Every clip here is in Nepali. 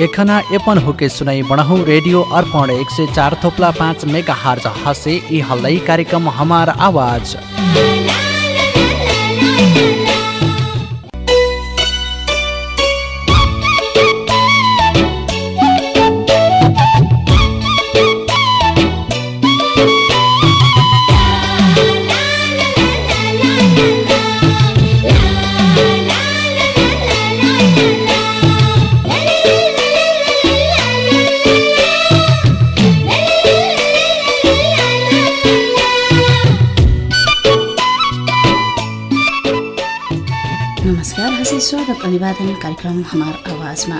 एखना एपन हुके सुनाई बढहु रेडियो अर्पण एक सय चार थोप्ला पाँच मेगा हार्ज हसे यी हल्लै कार्यक्रम हमार आवाज। अभिवादन कार्यक्रम हमार आवाजमा।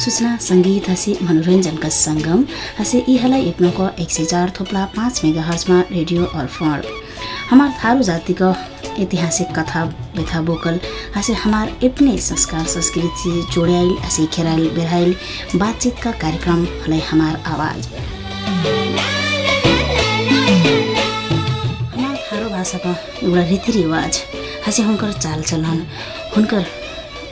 सूचना सङ्गीत हँसी मनोरञ्जनका सङ्गम हँसे इहलाई इप्नोको एक सय चार थोप्ला पाँच मेगा हर्चमा रेडियो अर्फण हमार थारू जातिको ऐतिहासिक कथा व्यथा बोकल हँसे हमार अपने संस्कार संस्कृति जोड्याइल हँसे खेराइल बेराइल बातचितका कार्यक्रम हलाई हमार आवाज। हमार थारू भाषाको एउटा रीतिरिवाज हँसे हुनकर चालचलन हुनकर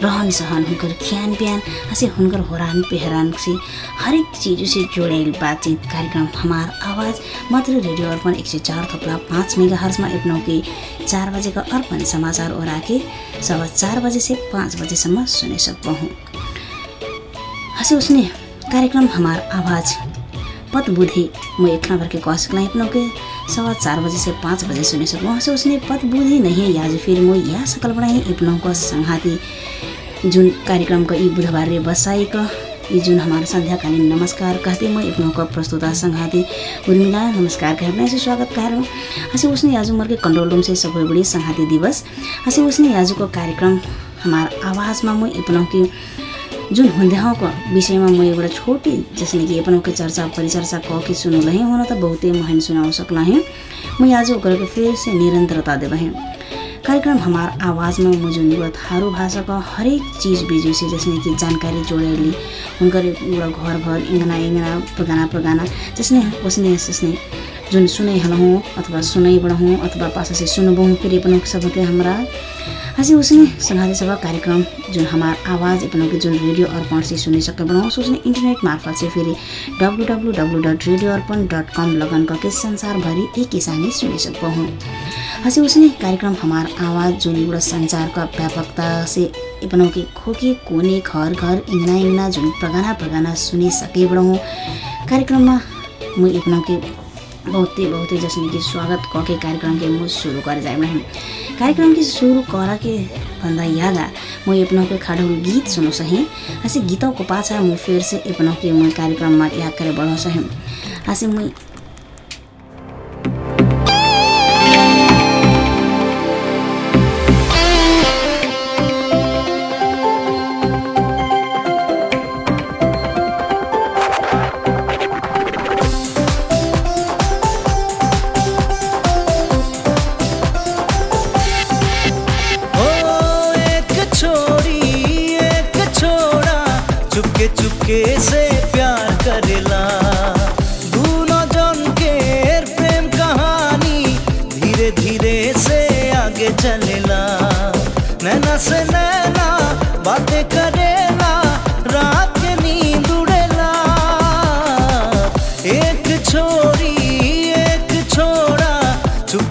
रहन सहन हुनकर खान पियान हंसे हुनकर होरान पेहरान से हरेक चीज़ से जोड़ेल बातचीत कार्यक्रम। हमार आवाज़ मात्र रेडियो अर्पण एक सौ चार थोपला पाँच मेगा हर्समा के चार बजे का अर्पण समाचार ओरा के सवा चार बजे से पाँच बजेसम्म सुने सकता हूँ हंसे उसने कार्यक्रम हमार आवाज़। पत बुद्धि म एक भर के कौशिक अपनौ के सवा चार बजे से पाँच बजे सुने सकूँ हंसे उसने पत बुद्धि नहीं आज फिर म यह सकल बनाई अपनौ को संघाती। जुन कार्यक्रमको यी बुधबार रे बसाइक यी जुन हाम्रो सन्ध्याकालीन नमस्कार कहते म इप्नोको प्रस्तुता संघाती। उर्मिला नमस्कार कहना से स्वागत कहूँ हँसे उसने आज उम्र के कंट्रोल रूम से सबै बड़ी संघाती दिवस। हँसे उसने आजको कार्यक्रम हमार आवाजमा म इप्नौ की जुन हुँदाको विषयमा म एउटा छोटी जसले कि अपनों के चर्चा परिचर्चा कह के सुनल हुन त बहुते महन सुनाउ सकल हैं मैं आज ओकर फिर से निरंतरता कार्यक्रम हमार आवाज़मा जुन युवा थारू भाषाको हरेक चिज बिजु से जसने कि जानकारी जोडेली हुनकर एउटा घर घर इङ्गना इङ्गना प्रगाना प्रगाना जसने उसने जसने जुन सुनै हलहौँ अथवा सुनै बढौँ अथवा पासा से सुनबौँ फेरि पनि सबके हाम्रा हँसी उसने सभा कार्यक्रम जुन हमार आवाज़ अपनों के जुन रेडियो अर्पण से सुनि सके बनाओ उसने इंटरनेट मार्फत से फेरि W W W dot radio Arpan dot com लगन करके संसारभरि एक किसानी सुनि सकता हूँ। हँसी उसने कार्यक्रम हमार आवाज़ जुन एउटा सञ्चारका व्यापकता से अपनों के खोके कोने घर घर इङ्ना इङ्ना जुन प्रगाना प्रगाना सुनिसके बढौँ कार्यक्रममा म अपनों के बहुते बहुते जसने कि स्वागत कके कार्यक्रम के म सुरु कर जाए कार्यक्रम की सुरु के भन्दा यादा म अपनों के खाडो गीत सुनो सही हँसे गीतों को पाछा म फिर से अपनों के म कार्यक्रममा याद करे बढ़ो सही म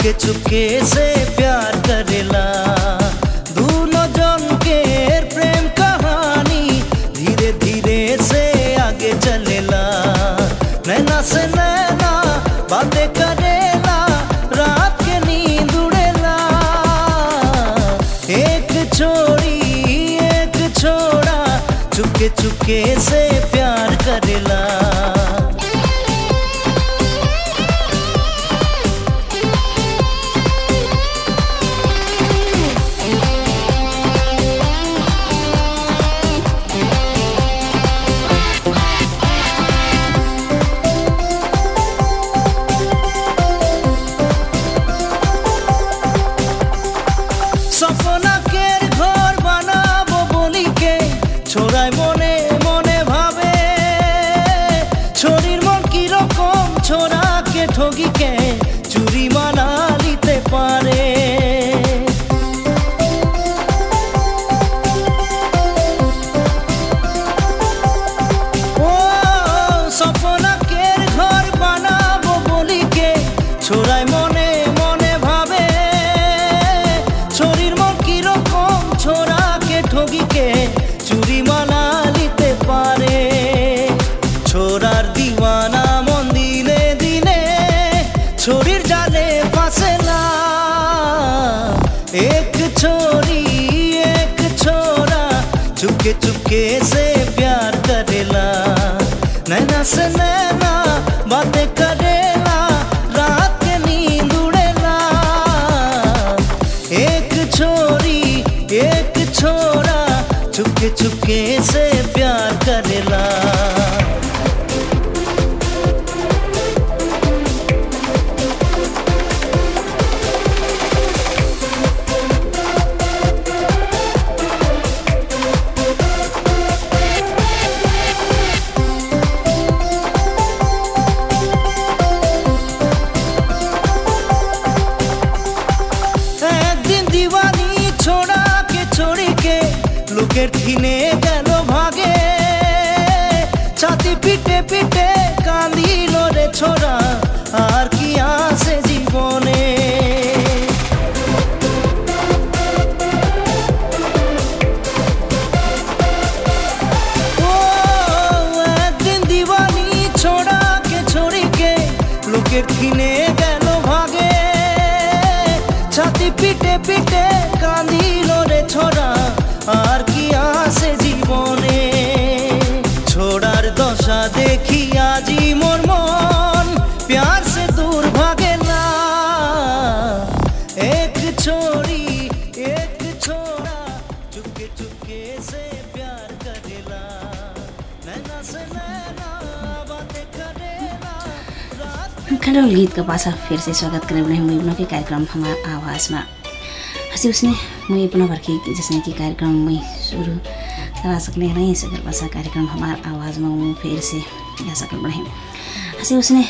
चुपके चुपके से प्यार करेला। दोनों जन के प्रेम कहानी, धीरे धीरे से आगे चलेला। नैना से नैना बातें करेला, रात के नींद उड़ेला। एक छोड़ी, एक छोड़ा, चुपके चुपके से Logique. चुपके से प्यार करेला। नैना से नैना बातें करेला, रात के नींद उड़ेला। एक छोरी, एक छोरा चुपके चुपके से দশা দেখি আজি মোর মন প্যার সে দূর ভাগে না एक छोरी एक छोरा चुपके चुपके से प्यार करेला नैना से नैना बातें करेला रात खडौल गीतका पाछा फिर से स्वागत करें अपने मुइबनो के कार्यक्रम हमारा आवाज़मा हंसी उसने मुई अपना भर की जिसने कि कार्यक्रम में शुरू करा सकले नहीं सकर पासा कार्यक्रम हमारा आवाज़ में वो फिर से या सकल बढ़े उसने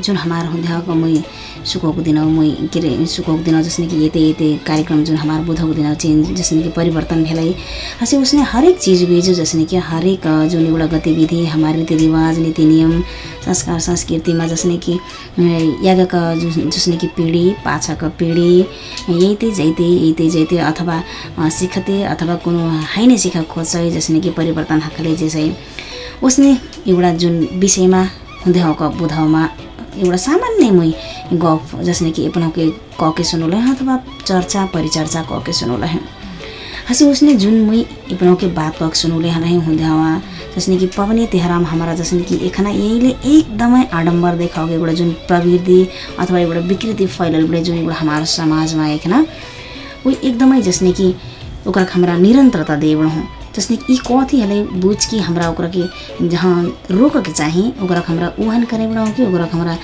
जुन हमार हुँदाको मै सुकौको दिन मै के अरे सुकौको दिन जसने कि यते यते कार्यक्रम जुन हमार बुधको दिन चेन्ज जसने कि परिवर्तन भेलै। हँसी उसने हरेक चीज बेजो जसने कि हरेक जुन एउटा गतिविधि हमार रीतिरिवाज नीति नियम संस्कार संस्कृतिमा जसने कि यागका जसने कि पिँढी पाछाको पिँढी यैते जैते यैते जैते अथवा सिखते अथवा कुनो हाइने सिख खोज्छ जसने कि परिवर्तन हकले जे चाहिँ उसले एउटा जुन विषयमा हुँदै हक बुधमा एउटा सामान्य मै गफ जसने कि अपना के कह के सुनौले अथवा चर्चा परिचर्चा कह के सुनौले हैं। हंसी उसने जुन मुई अपनों के बात कह के सुनौले हैं नहीं हुँदै हवा जसने कि पवनी तेहराम हमारा जसने कि एखना यहीले एकदमै आडम्बर देखाओगे एउटा जुन प्रवृत्ति अथवा एउटा विकृति फैलल बड़े जुन एउटा हमारा समाजमा एखना वो एकदमै जसने कि ओकरा हमरा निरंतरता दे हूँ। जसने कि ई कथी हले बुझ कि हमरा ओकरा के जहाँ रोक के चाही ओकरा के हमरा उहन करे बड़ा कि ओकरा के हमरा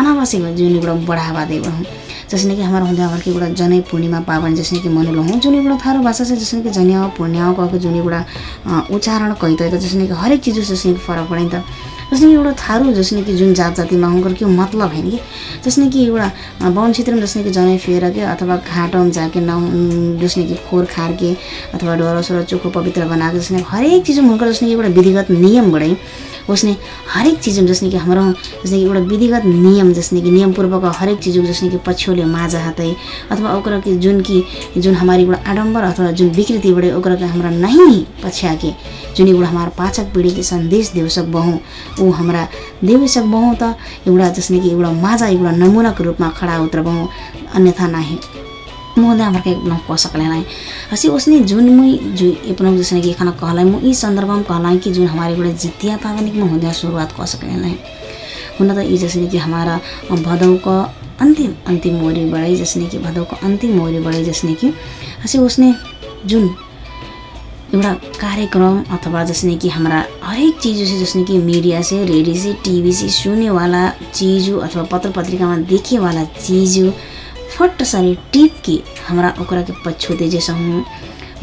अनावश्यक जुन एउटा बढावा दे हूँ जसने कि हमारा हुँदा हमारे एउटा जनै पूर्णिमा पावन जसने कि मनलो हूँ जुन एउटा थारो भाषा से जसने कि जन्य पूर्ण्य कहके जुन एउटा अ, उच्चारण कैत त जसने कि हरेक चीज जसने कि फरक पड़े त। जसने कि एउटा थारू जसने कि जुन जात जातिमा हुँकर के मतलब होइन कि? जसने कि एउटा वन क्षेत्रमा जसने कि जनै फेर के अथवा घाटोमा जाके न जसने कि खोर खार के अथवा सोरो चोखो पवित्र बनाके जसने कि हरेक चिजमा हुनकर जसने कि एउटा विधिगत नियम बढे उसने हरेक चिजमा जसने कि हाम्रो जसने कि एउटा विधिगत नियम जसने कि नियमपूर्वक हरेक चिज जसने कि पछ्यौले माझा हातै अथवा ओकरा के जुन कि जुन हमारी एउटा आडम्बर अथवा जुन विकृति बढे ओकरा के हमरा नहीं पछ्याके जुन एउटा हमार पाचक पीढ़ी के संदेश देव सकबहौँ ऊ हमरा देव सकबहौँ त एउटा जसने कि एउटा माझा एउटा नमुनाको रूपमा खडा उत्रबहौँ अन्यथा नाही। मुँदै एकदम कह सकले हसी उसने जुन मुई जो अपना जैसे कि खाना कहलाई मु ई संदर्भमा कहलाई कि जुन हमारे एउटा जितिया पावनिक में हुँदा सुरुवात नहीं हुन त यी जसने कि हमारा भदौको अन्तिम अन्तिम मोरी बढाइ जसने कि भदौको अन्तिम मोरी बढाइ जसने कि हसी उसने जुन एउटा कार्यक्रम अथवा जसने कि हमारा हरेक चीज़ों से जसने कि मीडिया से रेडियो से टीवी से सुने वाला चीज़ों अथवा पत्र पत्रिका में देखे वाला चीज़ों फट सारे टिप के हमरा ओकरा के पछोते जैसा हूँ।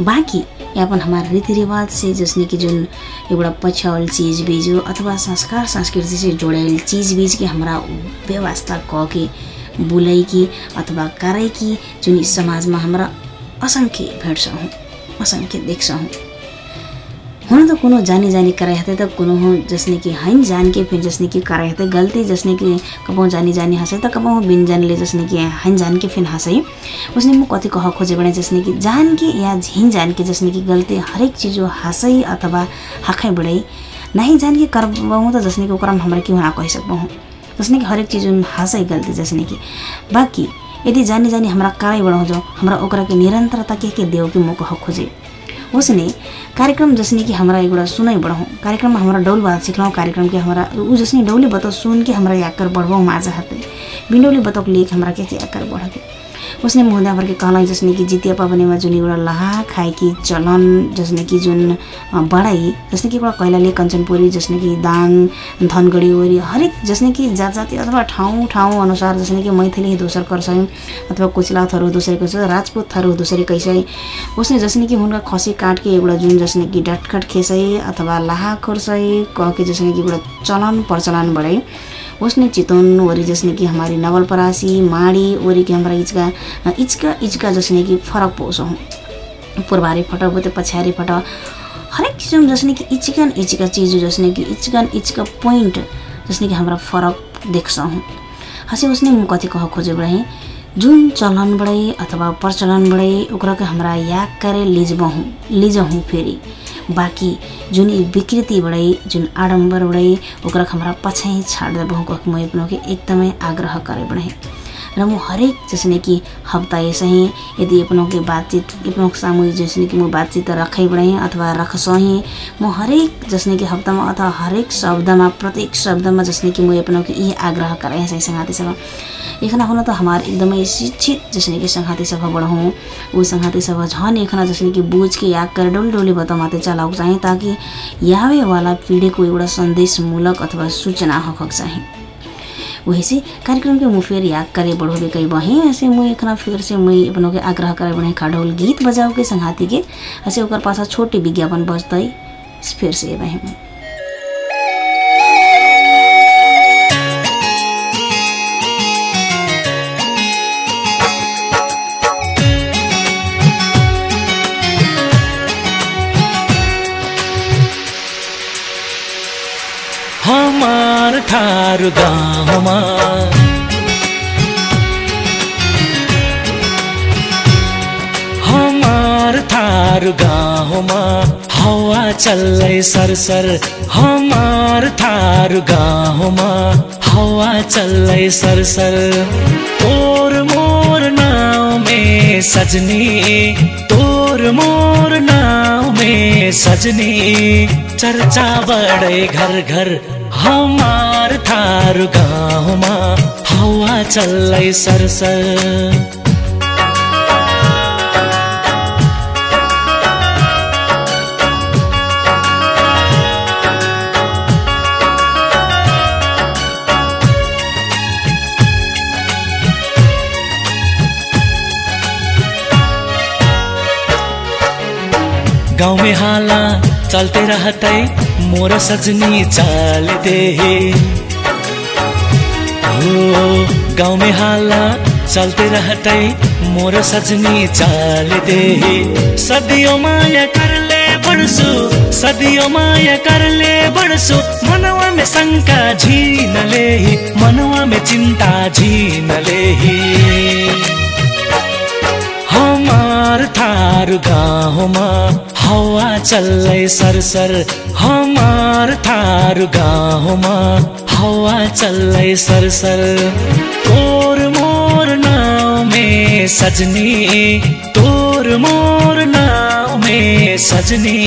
बाकी यापन हमार रीतिरिवाज से जसने कि जुन एउटा पछ्यावल चीज बीज हो अथवा संस्कार संस्कृति से जोड़ायल चीज बीज के हमरा व्यवस्था क के बुलै कि अथवा करै कि जुन समाजमा हमरा असङ्ख्य भेट्छौँ असङ्ख्य देख्छौँ हुन त कोनो जानी जानी कराए हते त कोनो हो जसने कि हैन जान के फिर जसने कि कराए हते। गलती जसने कि कबौ जानी जानी हंसे त कबौ बिन जानले जसने कि हैन जान के फिर हंसे। उसने मुख कति कह खोजे बने जसने कि जान के या झिन जान के जसने कि गलती हरेक चीज हंसै अथवा हखै बड़ै नहीं जान के करबहु त जसने कि ओकरा हमरा क्यों ना कह सकबहु जसने कि हरेक चीज हंसै गलती जसने कि। बाकी यदि जानी जानी हमरा कराई बढाउँछ हमरा ओकरा के निरन्तरता के के देव के मुख कह खोजे? उसने कार्यक्रम जसने कि हमारा एगोड़ा सुनै बढ़ाऊँ कार्यक्रममा हमारा डौल बात सिखलाऊँ कार्यक्रम के हमारा ऊ जसने डौले बताओ सुन के हमारा याकर बढ़वाऊँ माझा हाथे। बिनौले बताओ लेख हमारा के याकर बढ़ते उसने मुहुँदा भर के कहलाई जसने कि जितिया पावनेमा जुन एउटा लहा खाएकी चलन जसने कि जुन बढाई जसने कि एउटा कैलाली कञ्चनपुरी जसने कि दाङ धनगढी ओरी हरेक जसने कि जात जाति अथवा ठाउँ ठाउँ अनुसार जसने कि मैथिली दोसर कर्सै अथवा कुचला थरो दोसरी कैसे राजपूत थरो दोसरी कैसे उसने जसने कि हुनका खसी काटके एउटा जुन जसने कि डटखट खेसै अथवा लाहा खोर्सै कहके जसने कि एउटा चलन प्रचलन बढाई। उसने चितवन वरी जसने कि हमारी नवलपरासी माड़ी वरी के हमारा इचका इचका इचका जसने कि फरक पोसौँ पूर्वारी फट बुते पछाडि फट। हरेक किसिम जसने कि इचिकन इचिका चिज जसने कि इचिकन इचिका पोइन्ट जसने कि हाम्रा फरक देख्छौँ हँसी उसने म कति कह खोजे बढाएँ जुन चलनबाटै अथवा प्रचलनबाटै ओकराके हमरा याद करे लिजबहूँ लिजहूँ फेरि। बाँकी जुन यी विकृतिबाटै जुन आडम्बरबाटै ओकरा हमरा पछाइ छाड देबहूँ कहके म अपनों के एकदमै आग्रह करे बढेँ। र म हरेक जसने कि हप्ता यसही यदि अपनों के बातचीत अपनों के सामू जसने कि म बातचीत रखै बढेँ अथवा रखसही म हरेक जसने कि हप्तामा अथवा हरेक शब्दमा प्रत्येक शब्दमा जसने कि म अपनों के यही आग्रह करे सही संगाती सब एखना हुन त हमार एकदमै शिक्षित जसने कि संघाती सभा बढ़हूँ ऊ संघाती सभा झन् एखना जसने कि बुझ के याद कर डोली डोली बतामाते चलाउक चाहे ताकि यावे वाला पीढ़ीको एउटा सन्देशमूलक अथवा सूचना हकक चाहे। वही से कार्यक्रम के मुँह फिर याद करे बढ़ोबे कई बहे ऐसे मुँह एखना फिर से मुँह अपनों के आग्रह करे बढ़े खाडोल गीत बजाओ के संघाती के ऐसे ओकर पासा छोटे विज्ञापन बजतै फिर से बहे थारू गाउँमा हमार थारू गाउँमा हवा चल्लै सरसर। हमार थारू गाउँमा हवा चल्लै सरसर। तोर मोर नाव सजनी तोर मोर नाव सजनी। चर्चा बड़े घर घर हमार थारू गाउँमा हवा चल्लै सरसर। गाँव में हाला चलते रहते मोर सजनी चलते हो. गाँव में हाला चलते रहते मोर सजनी चलते सदियों माया कर ले बड़सु सदियों माया कर ले बड़सु मनवा में शंका झीन ले मनवा में चिंता झीन हमार थारू गाउँमा हवा चल्लै सरसर हमार थारू गाउँमा हवा चल्लै सरसर। तोर मोर नाव में सजनी तोर मोर नाव में सजनी।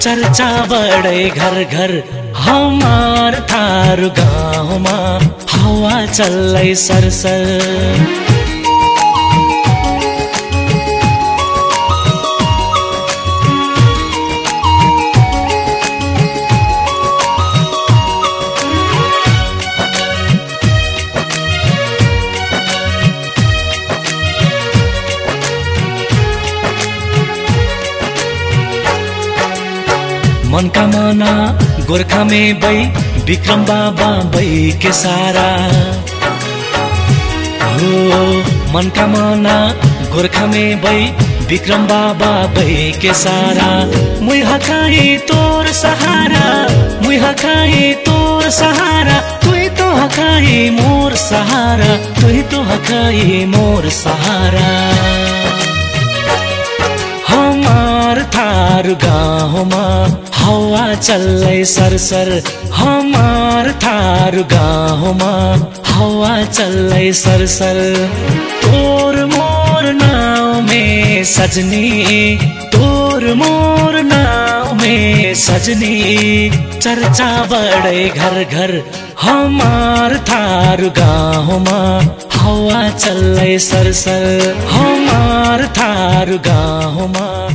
चर्चा बड़े घर घर हमार थारू गाउँमा हवा चल्लै सरसर। मना गोर्खा में बै विक्रम बाबा बै के सारा। हो मना गोर्खा में बै विक्रम बाबा बै के सारा। मुई हकाई तोर सहारा मुई हकाई तोर सहारा तुई तो हकाई मोर सहारा तुई तो हकाई मोर सहारा। हमार थारू गाउँमा हवा चल्लै सरसर हमार थारू गाउँमा हवा चल्लै सरसर। तोर मोर नाव में सजनी तोर मोर मोर नाव में सजनी। चर्चा बड़े घर घर हमार थारू गाउँमा हावा चल्लै सरसर हमार थारू गाउँमा हावा चल्लै सरसर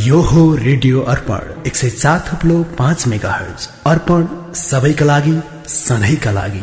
यो हो रेडियो अर्पण एक सय सात थुप्लो पाँच मेगा हर्ज अर्पण सबैका लागि सधैँका लागि।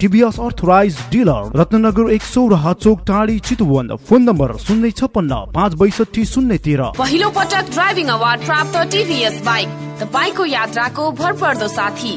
टिभीएस अर्थराइज डिलर रत्नगर एक सौ र चोक टाढी चितुवन फोन नम्बर शून्य छपन्न पाँच बैसठी शून्य तेह्र। पहिलो पटक ड्राइभिङ अवार्ड प्राप्त टिभीएस बाइक तपाईँको यात्राको भरपर्दो साथी।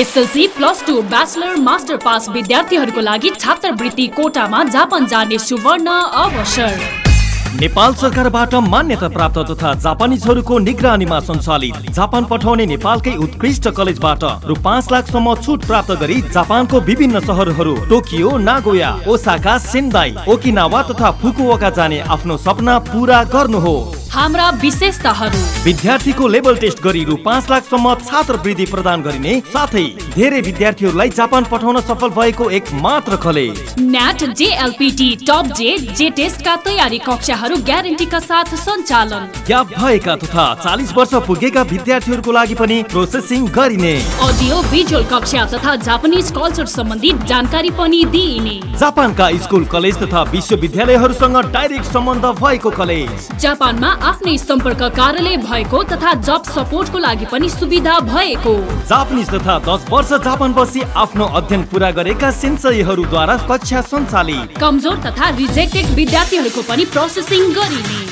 SLC plus two bachelor master pass विद्यार्थीहरूको लागि छात्रवृत्ति कोटामा जापान जाने सुवर्ण अवसर। नेपाल सरकारबाट मान्यता प्राप्त तथा जापानिजहरूको निगरानीमा सञ्चालित जापान पठाउने नेपालकै उत्कृष्ट कलेजबाट रु पाँच लाखसम्म छुट प्राप्त गरी जापानको विभिन्न सहरहरू Tokyo Nagoya Osaka Sendai Okinawa तथा फुकुओका जाने आफ्नो सपना पूरा गर्नुहोस्। हाम्रा विशेषताहरू। विद्यार्थीको लेभल टेस्ट गरी रु पाँच लाखसम्म छात्रवृत्ति प्रदान गरिने साथै धेरै विद्यार्थीहरूलाई जापान पठाउन सफल भएको एक मात्र कलेज। न्याट जेएलपिटी टप जे जे टेस्टका तयारी कक्षाहरू ग्यारेन्टीका साथ सञ्चालन। ग्याप भएका तथा चालिस वर्ष पुगेका विद्यार्थीहरूको लागि पनि प्रोसेसिङ गरिने। अडियो भिजुअल कक्षा तथा जापानिज कल्चर सम्बन्धी जानकारी पनि दिइने। जापानका स्कुल कलेज तथा विश्वविद्यालयहरूसँग डाइरेक्ट सम्बन्ध भएको कलेज। जापानमा आफ्नै सम्पर्क कार्यालय भएको तथा जब सपोर्टको लागि पनि सुविधा भएको। जापानिज तथा दस वर्ष जापान बसी आफ्नो अध्ययन पुरा गरेका सेन्सईहरूद्वारा कक्षा सञ्चालित। कमजोर तथा रिजेक्टेड विद्यार्थीहरूको पनि प्रोसेसिङ गरिने।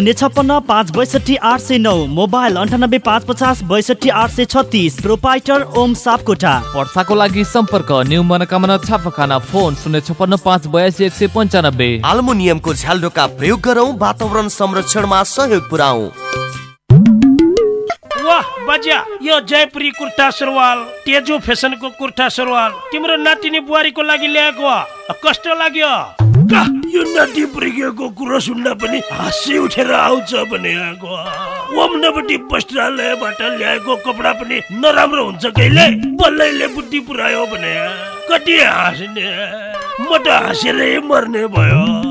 शून्य छप्पन्न पाँच बैसठी आठ सय नौ मोबाइल अन्ठानब्बे पाँच पचास बैसठी आठ सय छत्तिस प्रोपाइटर ओम सापकोटा वर्षाको लागि सम्पर्क न्यू मनोकामना छापाखाना फोन शून्य छप्पन्न पाँच बयासी एक सय पन्चानब्बे। आल्मुनियमको झ्यालडोका प्रयोग गरौँ वातावरण संरक्षणमा सहयोग पुऱ्याउ। वाह बजा यो जयपुरी कुर्ता सुरुवाल तेजो फेसनको कुर्ता सुरुवाल तिम्रो नातिनी बुहारीको लागि ल्याएको। कस्तो लाग्यो। यो नाति पुर्किएको कुरो सुन्दा पनि हाँसी उठेर आउँछ भने आएको ओम नबटी वस्त्रालयबाट ल्याएको कपडा पनि नराम्रो हुन्छ कहिले? बल्लैले बुद्धि पुऱ्यायो भने कति हाँस्ने? म त हाँसेरै मर्ने भयो।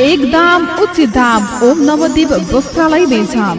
एक दाम उचित दाम ओम नवदीप वस्त्रालय बेचाम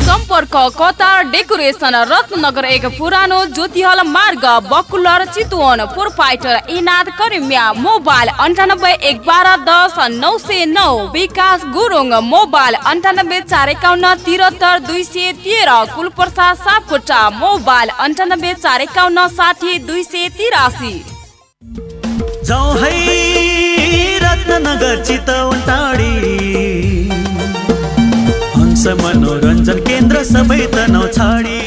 सम्पर्क कतार डेकोरेसन रत्नगर एक पुरानो ज्योतिहल मार्ग बकुलर चितवन प्रोपाइटर इनाद करिमिया मोबाइल अन्ठानब्बे एक बाह्र दस नौ सय नौ विकास गुरुङ मोबाइल अन्ठानब्बे चार एकाउन्न तिहत्तर दुई सय तेह्र कुलप्रसाद सापकोटा मोबाइल अन्ठानब्बे चार एकाउन्न साठी दुई सय तिरासी। केन्द्र सबै तनाउ छाडी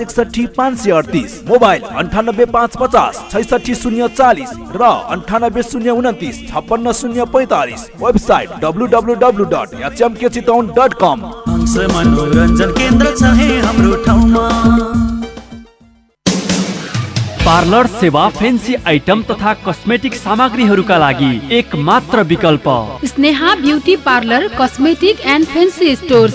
एकसठी पाँच सय अडतिस मोबाइल अन्ठानब्बे पाँच पचास छैसठी शून्य चालिस र अन्ठानब्बे शून्य उन्तिस छप्पन्न शून्य पैँतालिस website W W W dot HMK Chitwan dot com. मनोरञ्जन केन्द्र छ है हाम्रो ठाउँमा। पार्लर सेवा फेन्सी आइटम तथा कस्मेटिक सामग्रीहरूका लागि एक मात्र विकल्प। Sneha beauty parlour cosmetic and fancy stores.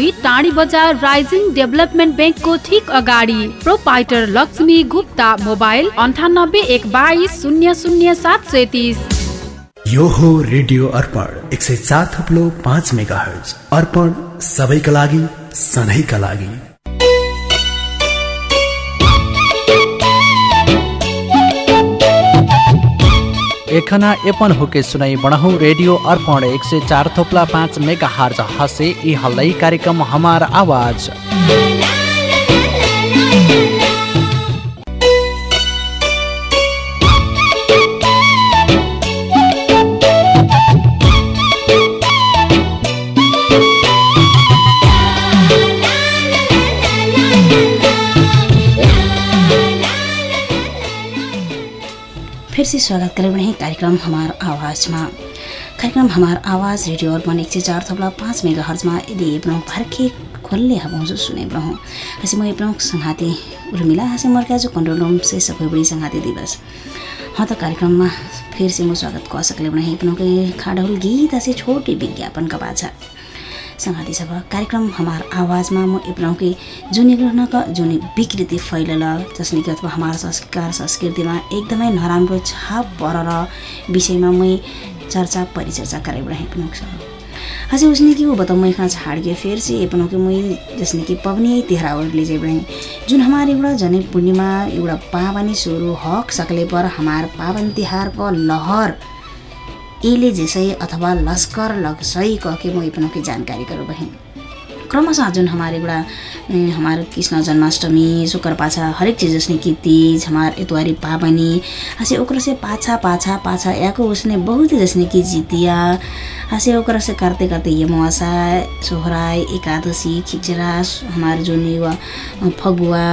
दुई टाढी बजार राइजिङ डेभलपमेन्ट ब्याङ्कको ठिक अगाडि प्रोपाइटर लक्ष्मी गुप्ता मोबाइल अन्ठानब्बे एक बाइस शून्य शून्य सात सैतिस। यो हो रेडियो अर्पण एक सय चार थप्लो पाँच मेगा हर्ज अर्पण सबैका लागि सधैँका लागि। एखना एपन होके सुनाई बढहु रेडियो अर्पण एक सय चार थोप्ला पाँच मेगा हार्ज हसे यी हल्लै कार्यक्रम हमार आवाज फिर से स्वागत करे रहे कार्यक्रम हमार आवाज़मा कार्यक्रम हमार आवाज़ रेडियो अर्पण एक सय चार थप्ला पाँच मेगा हर्जमा यदि प्रमुख भर्खे खोल्ले हबौँ जो सुने रहूँ हँसी म प्रमुख संघाती उर्मिला हँसी मर्का जो कंट्रोल रूम से सबै बड़ी संघाती दिवस हाँ तो कार्यक्रम में फिर से म स्वागत कर सकले बने अपनों के खाडहुल गीत ऐसे छोटे विज्ञापन का बाछा संघाती सब कार्यक्रम हमार आवाजमा म अपनों के जुनी ग्रहण का जुनी विकृति फैलल जसले कि अथवा हमार संस्कार संस्कृतिमा एकदमै नराम्रो छाप परेर विषयमा मै चर्चा परिचर्चा करे रहे अपनों सब हजुर उसने कि वो बताऊँ मैं खाना छाड़ के फिर से अपनों के मैं जसने कि पवनी तिहार ले जाए रहे जुन हमारे एउटा जने पूर्णिमा एउटा पावनी सुरु हक सकले पर हमार पावन तिहारको लहर एले जैसे अथवा लस्कर लगसई कह के म जानकारी करू बहिन। क्रमशः जुन हमारे एउटा हमारे कृष्ण जन्माष्टमी शुक्र पाछा हरेक चीज जसने कि तीज हमार इतवारी पाबनी हसे ओकरा से पाछा पाछा पाछा याको उसने बहुत जसने कि जितिया हसे ओकरा से करते करते यमवासा सोहराई एकादशी खिचरा हमारे जुन युवा फगुआ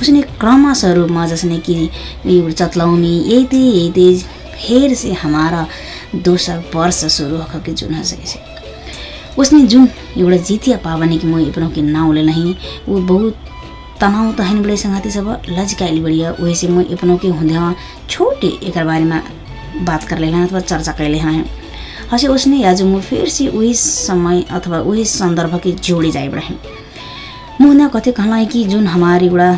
उसने क्रमशः रूपमा जसने कि चतलौनी यही यही फेर से हमारा दोसर वर्ष सुरु हो के जुन हसे उसने जुन एउटा जितिया पावनी कि म अपनों के नाम ले नहीं वो बहुत तनाव तो है बड़े संगाती सब लजकाइल बढ़िया वही से म अपनों के हुँदा छोटे एक बारे में बात कर अथवा चर्चा कैले हैं हसे उसने आज म फिर वही समय अथवा वही संदर्भ के जोड़े म उन्हें कथे कहला कि जुन हमारी एउटा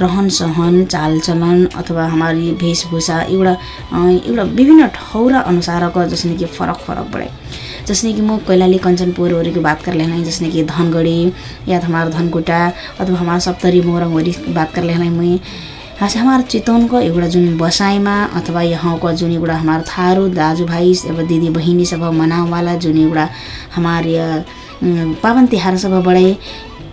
रहन सहन चालचलन अथवा हमारी वेशभूषा एउटा एउटा विभिन्न ठौरा अनुसारको जसने कि फरक फरक बढे। जसने कि म कैलाली कञ्चनपुरहरू की बात कर लेना जसने कि धनगढ़ी या हमार धनकुटा अथवा हमार सप्तरी मोरङवरी बात कर लेना मैं। हाँसे हमार चितवनको एउटा जुन बसाइमा अथवा यहाँको जुन एउटा हमार थारू दाजुभाइ अब दिदी बहिनी सब मनावाला जुन एउटा हमार पावन तिहार सब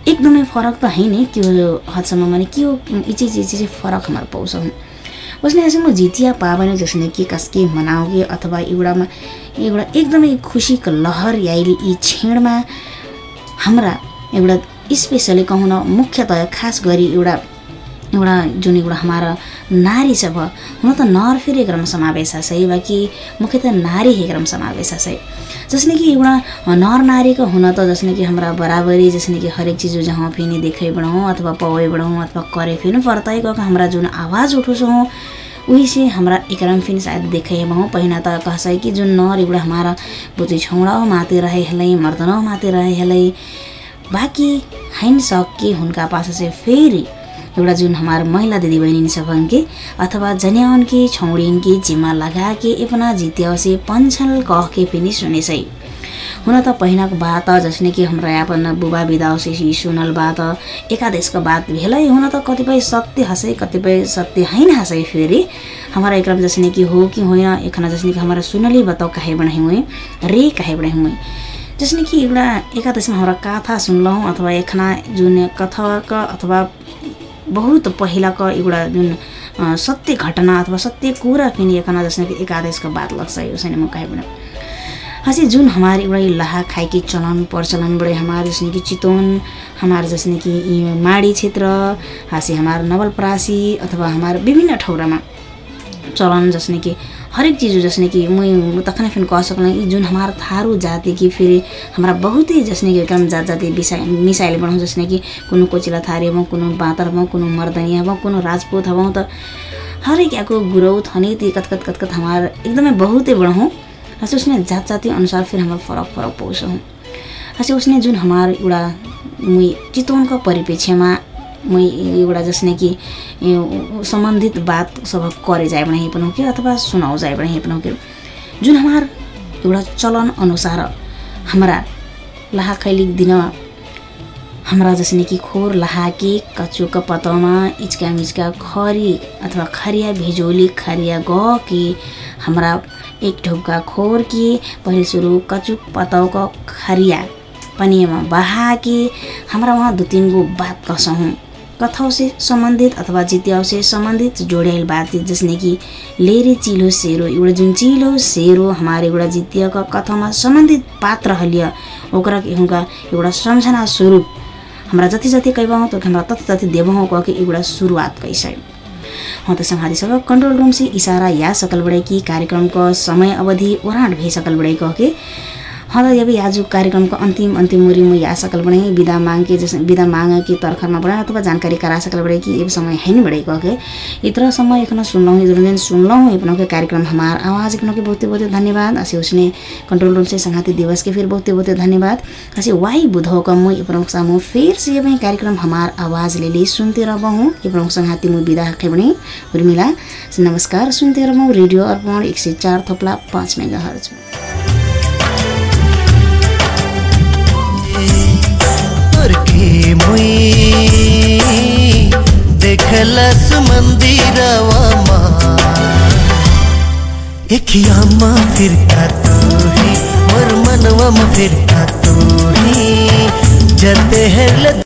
एकदमै फरक त है नै त्यो हदसम्म माने के हो इचे इचे चाहिँ फरक हमार पाउँछौँ। उसने ऐसे म जितिया पावने जसने कि कसके मनाओगे अथवा एउटामा एउटा एकदमै खुसीको लहर याइले यी क्षणमा हाम्रा एउटा स्पेसली कहूँ न मुख्यतया खास गरी एउटा एउटा जुन एउटा हमारा नारी सब हुन त नर फेरि एकरम समावेश है बाँकी मुख्यतः नारी एकरम समावेश है। जसने कि एउटा नर नारीको हुन त जसने कि हाम्रा बराबरी जसने कि हरेक चीज जहाँ फेरि देखै बढौँ अथवा पवै बढौँ अथवा करे फेरि पर्तै गएको हाम्रा जुन आवाज उठोछौँ वही से हमारा एकरम फिर शायद देखे बहु पहिना त कहसै कि जुन नर एउटा हमारा बुझी छौड़ा माते रहे हलै मर्दनौ माते रहे हलै बाँकी हैन सके हुनका पास से फेरि एउटा जुन हमार महिला दिदी बहिनी सबन के अथवा जन्याउन के जिम्मा लगा के अपना जित्या से पंछल कह के पनि सुनेसै हुन त पहिनाको बात जसने कि हमरा अपन बुबा विदा से सुनल बात एकादेशको बात भेलै हुन त कतिपय सत्य हँसै कतिपय सत्य हैन हँसै फेरि। हमारा एकरम जसने कि हो कि होइन एखना जसने कि हमारा सुनली बताओ काहे बनाइ हुए रे काहे बनाइ हुए। जसने कि एउटा एकादशमा हमरा कथा सुनलौँ अथवा एखना जुन कथाका अथवा बहुत पहिलाको एउटा जुन सत्य घटना अथवा सत्य कुरा फेरि एखना जसने कि एकादशको बात लाग्छ उसैले म काहे बनाऊ हाँसी जुन हमारे एउटा लहा खाएकी चलन प्रचलन बड़े हमारे जैसे कि चितवन हमारे जैसे कि माडी क्षेत्र हाँसी हमार नवलपरासी अथवा हमार विभिन्न ठाउँमा चलन जसने कि हरेक चीज़ जसने कि मैं तखने फिर कह सकल कि जुन हमार थारू जाति की फिर हमारा बहुत ही कि एकदम जात जाति बिसा मिसाइल बनाऊँ जसने कि कुनो कोचिला थारी हबौँ कुनो बाँतर हबौँ कुनो मर्दनी हबौँ कुनो राजपूत हबौँ त हरेक याको गुरौत हनी ती कत कत कत एकदमै बहुतै बढौँ हसे उसने जात जाति अनुसार फिर हमार फरक फरक पाउँछौँ हसे उसने जुन हमार एउटा मुई चितवनको परिप्रेक्ष्यमा मैं एउटा जसने कि सम्बन्धित बात सब करे जाए बना पनि के अथवा सुनाओ जाए बना पनि के। जुन हमार एउटा चलन अनुसार हाम्रा लाहा खैलिक दिन हाम्रा जसने कि खोर लहाके कचुक पतमा इचका मिचका खरी अथवा खरिया भिजोली खरिया गके हाम्रा एक ढुक्का खोर कि पहिले सुरु कचुक पतौको खरिया पनियामा बहाके हाम्रा वहाँ दु तिन गो बात कसौँ कथाओं से संबंधित अथवा जित्याओं से संबंधित जोड़ेल बातचीत जिसने कि लेरे चिलो सेरो एउटा जुन चिलो सेरो हमारे एउटा जितियाको कथामा सम्बन्धित पात्र हलिया ओकरा हुनका एउटा सम्झना स्वरूप हाम्रा जति जति कैबहौँ तो हाम्रा तति तति देबहौँ कह एउटा सुरुवात कैसे हाँ तो संघाती सब कंट्रोल रूम से इशारा या सकल बड़े की कार्यक्रम को समय अवधि ओराट भे सकल बड़े कह के हाँ त अब आज कार्यक्रमको अन्तिम अन्तिम मुरी म या सकल बड़े विदा मांग जैसे विदा मांग के तरखरमा बड़ा अथवा जानकारी करा सकल बड़े कि अब समय है नहीं कह के समय इतना सुन लूँ इतना दिन सुन कार्यक्रम हमार आवाज़ अपनों के बहुत बहुत धन्यवाद। असे उसने कंट्रोल रूम से संघाती दिवस के फिर बहुत बहुत धन्यवाद। असे वाई बुधो का मुई अपनों सामू फिर से अब कार्यक्रम हमार आवाज़ ले ली सुनते रह अपनों संघाती मुई विदा हके बने उर्मिला नमस्कार। सुनते रेडियो अर्पण एक सय चार थोप्ला पाँच मेगा हर्ज के मुई। देखलस मंदिरवा एखियामा फिर का तू ही, मोर मनवा में फिर का तू ही। जते है